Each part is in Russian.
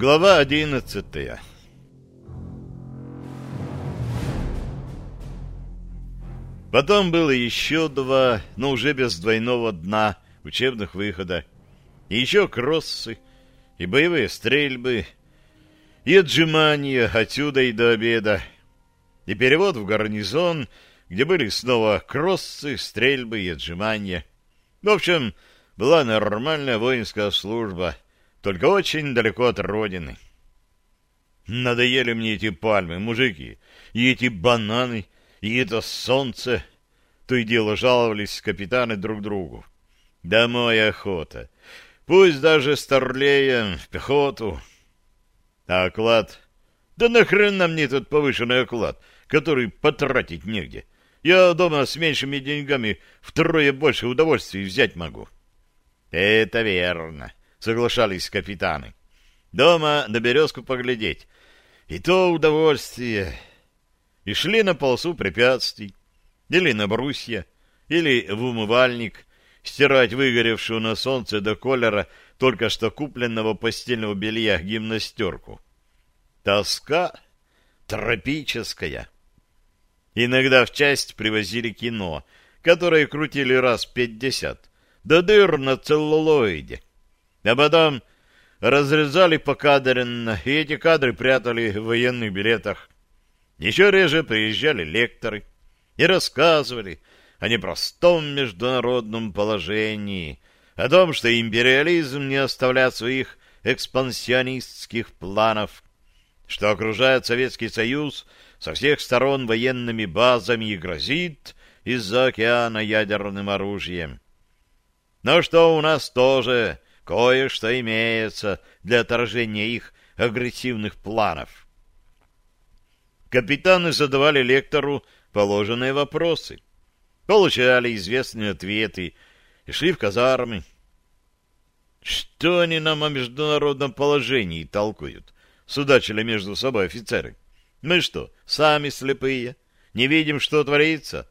Глава одиннадцатая Потом было еще два, но уже без двойного дна учебных выхода. И еще кроссы, и боевые стрельбы, и отжимания отсюда и до обеда, и перевод в гарнизон, где были снова кроссы, стрельбы и отжимания. В общем, была нормальная воинская служба, только очень далеко от родины. Надоели мне эти пальмы, мужики, и эти бананы, и это солнце. То и дело жаловались капитаны друг другу. Домой охота. Пусть даже старлея, в пехоту. А оклад? Да нахрена мне тут повышенный оклад, который потратить негде? Я дома с меньшими деньгами втрое больше удовольствий взять могу. Это верно, соглашались капитаны. Дома на березку поглядеть. И то удовольствие. И шли на полосу препятствий. Или на брусья, или в умывальник, стирать выгоревшую на солнце до колера только что купленного постельного белья гимнастерку. Тоска тропическая. Иногда в часть привозили кино, которое крутили раз пятьдесят, да дыр на целлулоиде. А потом разрезали покадренно, и эти кадры прятали в военных билетах. Еще реже приезжали лекторы и рассказывали, о непростом международном положении, о том, что империализм не оставляет своих экспансионистских планов, что окружает Советский Союз со всех сторон военными базами и грозит из-за океана ядерным оружием. Но что у нас тоже кое-что имеется для отражения их агрессивных планов. Капитаны задавали лектору положенные вопросы получали известные ответы и шли в казармы. Что они нам о международном положении толкуют? Судачили между собой офицеры. Мы что, сами слепые? Не видим, что творится?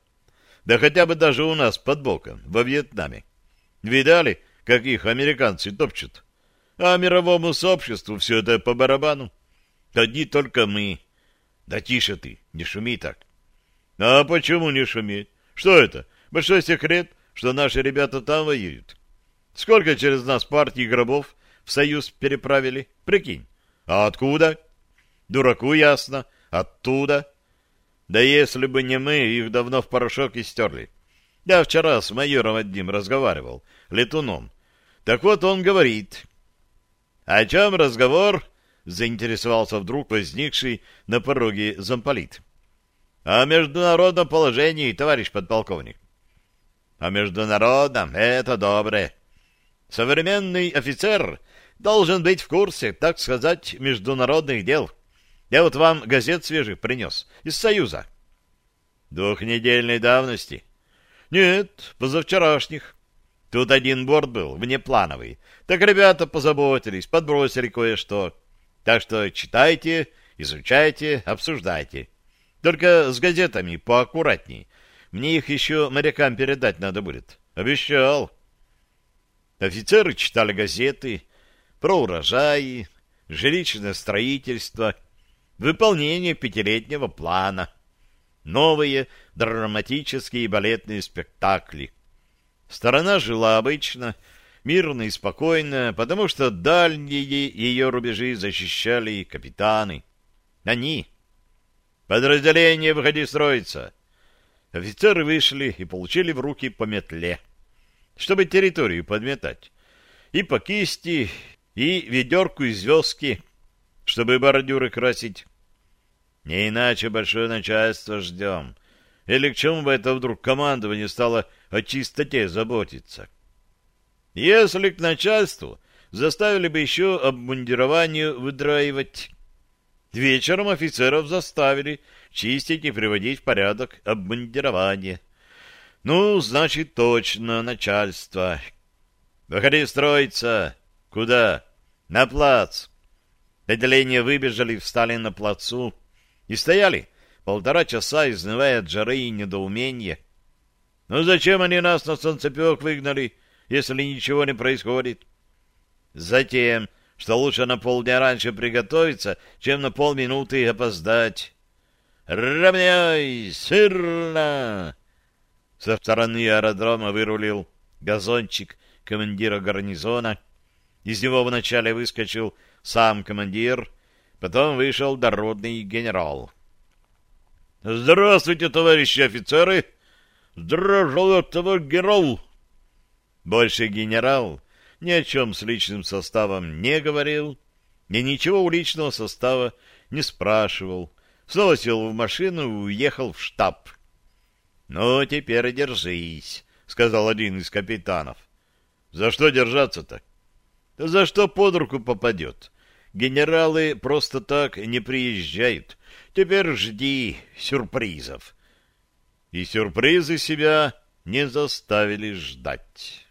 Да хотя бы даже у нас под боком, во Вьетнаме. Видали, как их американцы топчут? А мировому сообществу все это по барабану. Одни только мы. Да тише ты, не шуми так. А почему не шуметь? Что это? Большой секрет, что наши ребята там воюют. Сколько через нас партий гробов в Союз переправили? Прикинь. А откуда? Дураку ясно. Оттуда. Да если бы не мы, их давно в порошок истерли. Я вчера с майором одним разговаривал, летуном. Так вот он говорит. О чем разговор? Заинтересовался вдруг возникший на пороге замполит. О международном положении, товарищ подполковник. О международном — это доброе. Современный офицер должен быть в курсе, так сказать, международных дел. Я вот вам газет свежих принес, из Союза. Двухнедельной давности? Нет, позавчерашних. Тут один борт был, внеплановый. Так ребята позаботились, подбросили кое-что. Так что читайте, изучайте, обсуждайте. Только с газетами поаккуратней. Мне их еще морякам передать надо будет. Обещал. Офицеры читали газеты про урожаи, жилищное строительство, выполнение пятилетнего плана, новые драматические и балетные спектакли. Сторона жила обычно, мирно и спокойно, потому что дальние ее рубежи защищали капитаны. Они, «Подразделение, выходи строиться!» Офицеры вышли и получили в руки по метле, чтобы территорию подметать, и по кисти, и ведерку из звездки, чтобы бордюры красить. Не иначе большое начальство ждем. Или к чему бы это вдруг командование стало о чистоте заботиться? Если к начальству заставили бы еще обмундирование выдраивать, Вечером офицеров заставили чистить и приводить в порядок обмундирование. Ну, значит, точно начальство. Выходи строиться. Куда? На плац. Отделения выбежали, встали на плацу и стояли полтора часа, изнывая от жары и недоумения. Ну зачем они нас на солнцепек выгнали, если ничего не происходит? Затем, что лучше на полдня раньше приготовиться, чем на полминуты опоздать. «Равняй! Сырно!» Со стороны аэродрома вырулил газончик командира гарнизона. Из него вначале выскочил сам командир, потом вышел дородный генерал. «Здравствуйте, товарищи офицеры!» «Здравствуй, товарищ генерал!» Больше генерал ни о чем с личным составом не говорил, ни ничего у личного состава не спрашивал. Снова сел в машину и уехал в штаб. «Ну, теперь держись», — сказал один из капитанов. «За что держаться-то?» «За что под руку попадет. Генералы просто так не приезжают. Теперь жди сюрпризов». И сюрпризы себя не заставили ждать.